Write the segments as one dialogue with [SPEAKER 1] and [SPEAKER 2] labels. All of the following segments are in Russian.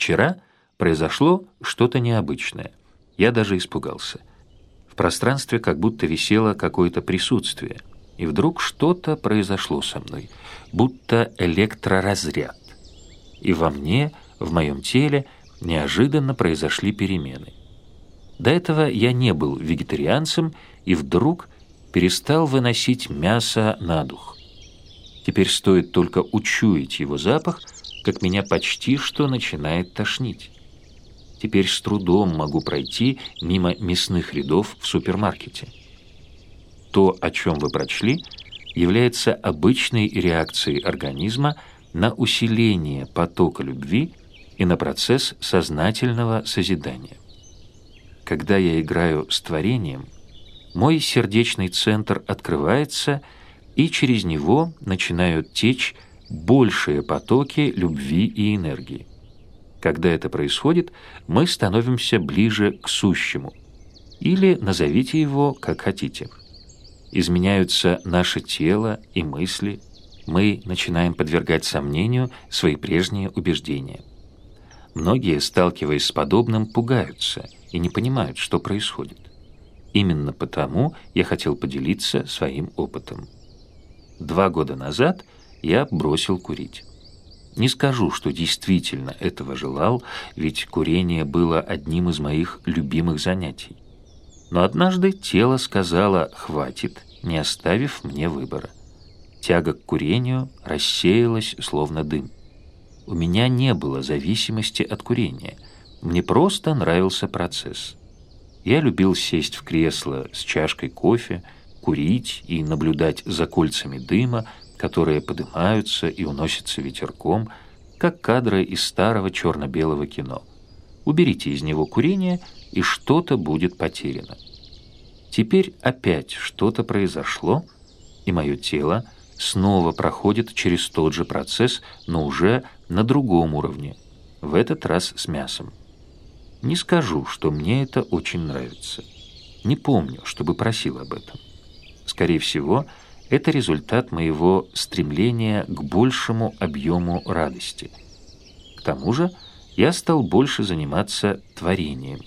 [SPEAKER 1] Вчера произошло что-то необычное. Я даже испугался. В пространстве как будто висело какое-то присутствие, и вдруг что-то произошло со мной, будто электроразряд. И во мне, в моем теле, неожиданно произошли перемены. До этого я не был вегетарианцем и вдруг перестал выносить мясо на дух. Теперь стоит только учуять его запах, как меня почти что начинает тошнить. Теперь с трудом могу пройти мимо мясных рядов в супермаркете. То, о чем вы прочли, является обычной реакцией организма на усиление потока любви и на процесс сознательного созидания. Когда я играю с творением, мой сердечный центр открывается, и через него начинают течь большие потоки любви и энергии. Когда это происходит, мы становимся ближе к сущему, или назовите его как хотите. Изменяются наше тело и мысли, мы начинаем подвергать сомнению свои прежние убеждения. Многие, сталкиваясь с подобным, пугаются и не понимают, что происходит. Именно потому я хотел поделиться своим опытом. Два года назад я бросил курить. Не скажу, что действительно этого желал, ведь курение было одним из моих любимых занятий. Но однажды тело сказало «хватит», не оставив мне выбора. Тяга к курению рассеялась, словно дым. У меня не было зависимости от курения. Мне просто нравился процесс. Я любил сесть в кресло с чашкой кофе, курить и наблюдать за кольцами дыма, которые поднимаются и уносятся ветерком, как кадры из старого черно-белого кино. Уберите из него курение, и что-то будет потеряно. Теперь опять что-то произошло, и мое тело снова проходит через тот же процесс, но уже на другом уровне, в этот раз с мясом. Не скажу, что мне это очень нравится. Не помню, чтобы просил об этом. Скорее всего, это результат моего стремления к большему объему радости. К тому же я стал больше заниматься творением.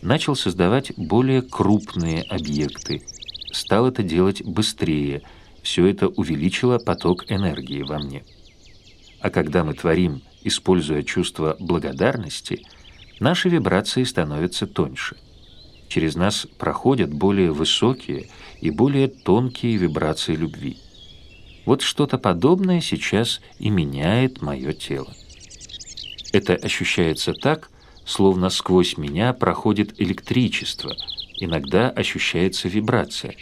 [SPEAKER 1] Начал создавать более крупные объекты. Стал это делать быстрее. Все это увеличило поток энергии во мне. А когда мы творим, используя чувство благодарности, наши вибрации становятся тоньше. Через нас проходят более высокие и более тонкие вибрации любви. Вот что-то подобное сейчас и меняет мое тело. Это ощущается так, словно сквозь меня проходит электричество, иногда ощущается вибрация.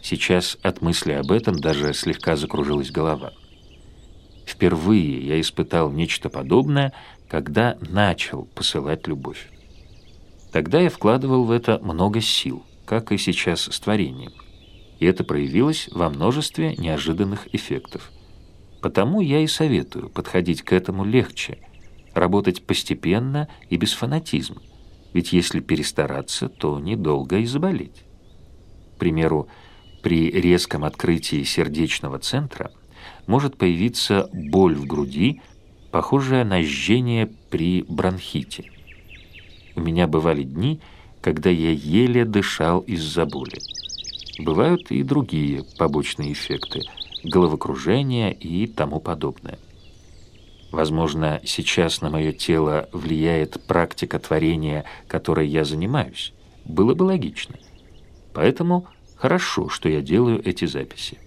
[SPEAKER 1] Сейчас от мысли об этом даже слегка закружилась голова. Впервые я испытал нечто подобное, когда начал посылать любовь. Тогда я вкладывал в это много сил, как и сейчас с творением. И это проявилось во множестве неожиданных эффектов. Потому я и советую подходить к этому легче, работать постепенно и без фанатизма, ведь если перестараться, то недолго и заболеть. К примеру, при резком открытии сердечного центра – может появиться боль в груди, похожая на жжение при бронхите. У меня бывали дни, когда я еле дышал из-за боли. Бывают и другие побочные эффекты – головокружение и тому подобное. Возможно, сейчас на мое тело влияет практика творения, которой я занимаюсь. Было бы логично. Поэтому хорошо, что я делаю эти записи.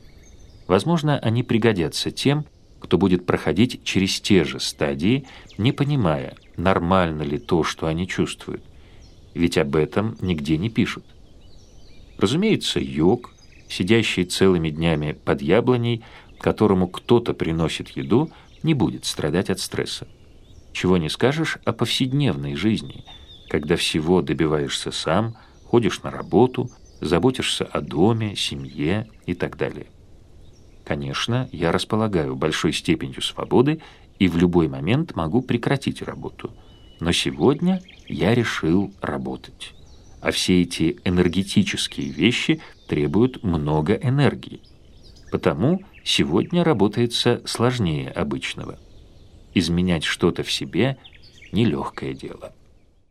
[SPEAKER 1] Возможно, они пригодятся тем, кто будет проходить через те же стадии, не понимая, нормально ли то, что они чувствуют. Ведь об этом нигде не пишут. Разумеется, йог, сидящий целыми днями под яблоней, которому кто-то приносит еду, не будет страдать от стресса. Чего не скажешь о повседневной жизни, когда всего добиваешься сам, ходишь на работу, заботишься о доме, семье и так далее. Конечно, я располагаю большой степенью свободы и в любой момент могу прекратить работу. Но сегодня я решил работать. А все эти энергетические вещи требуют много энергии. Потому сегодня работается сложнее обычного. Изменять что-то в себе нелегкое дело.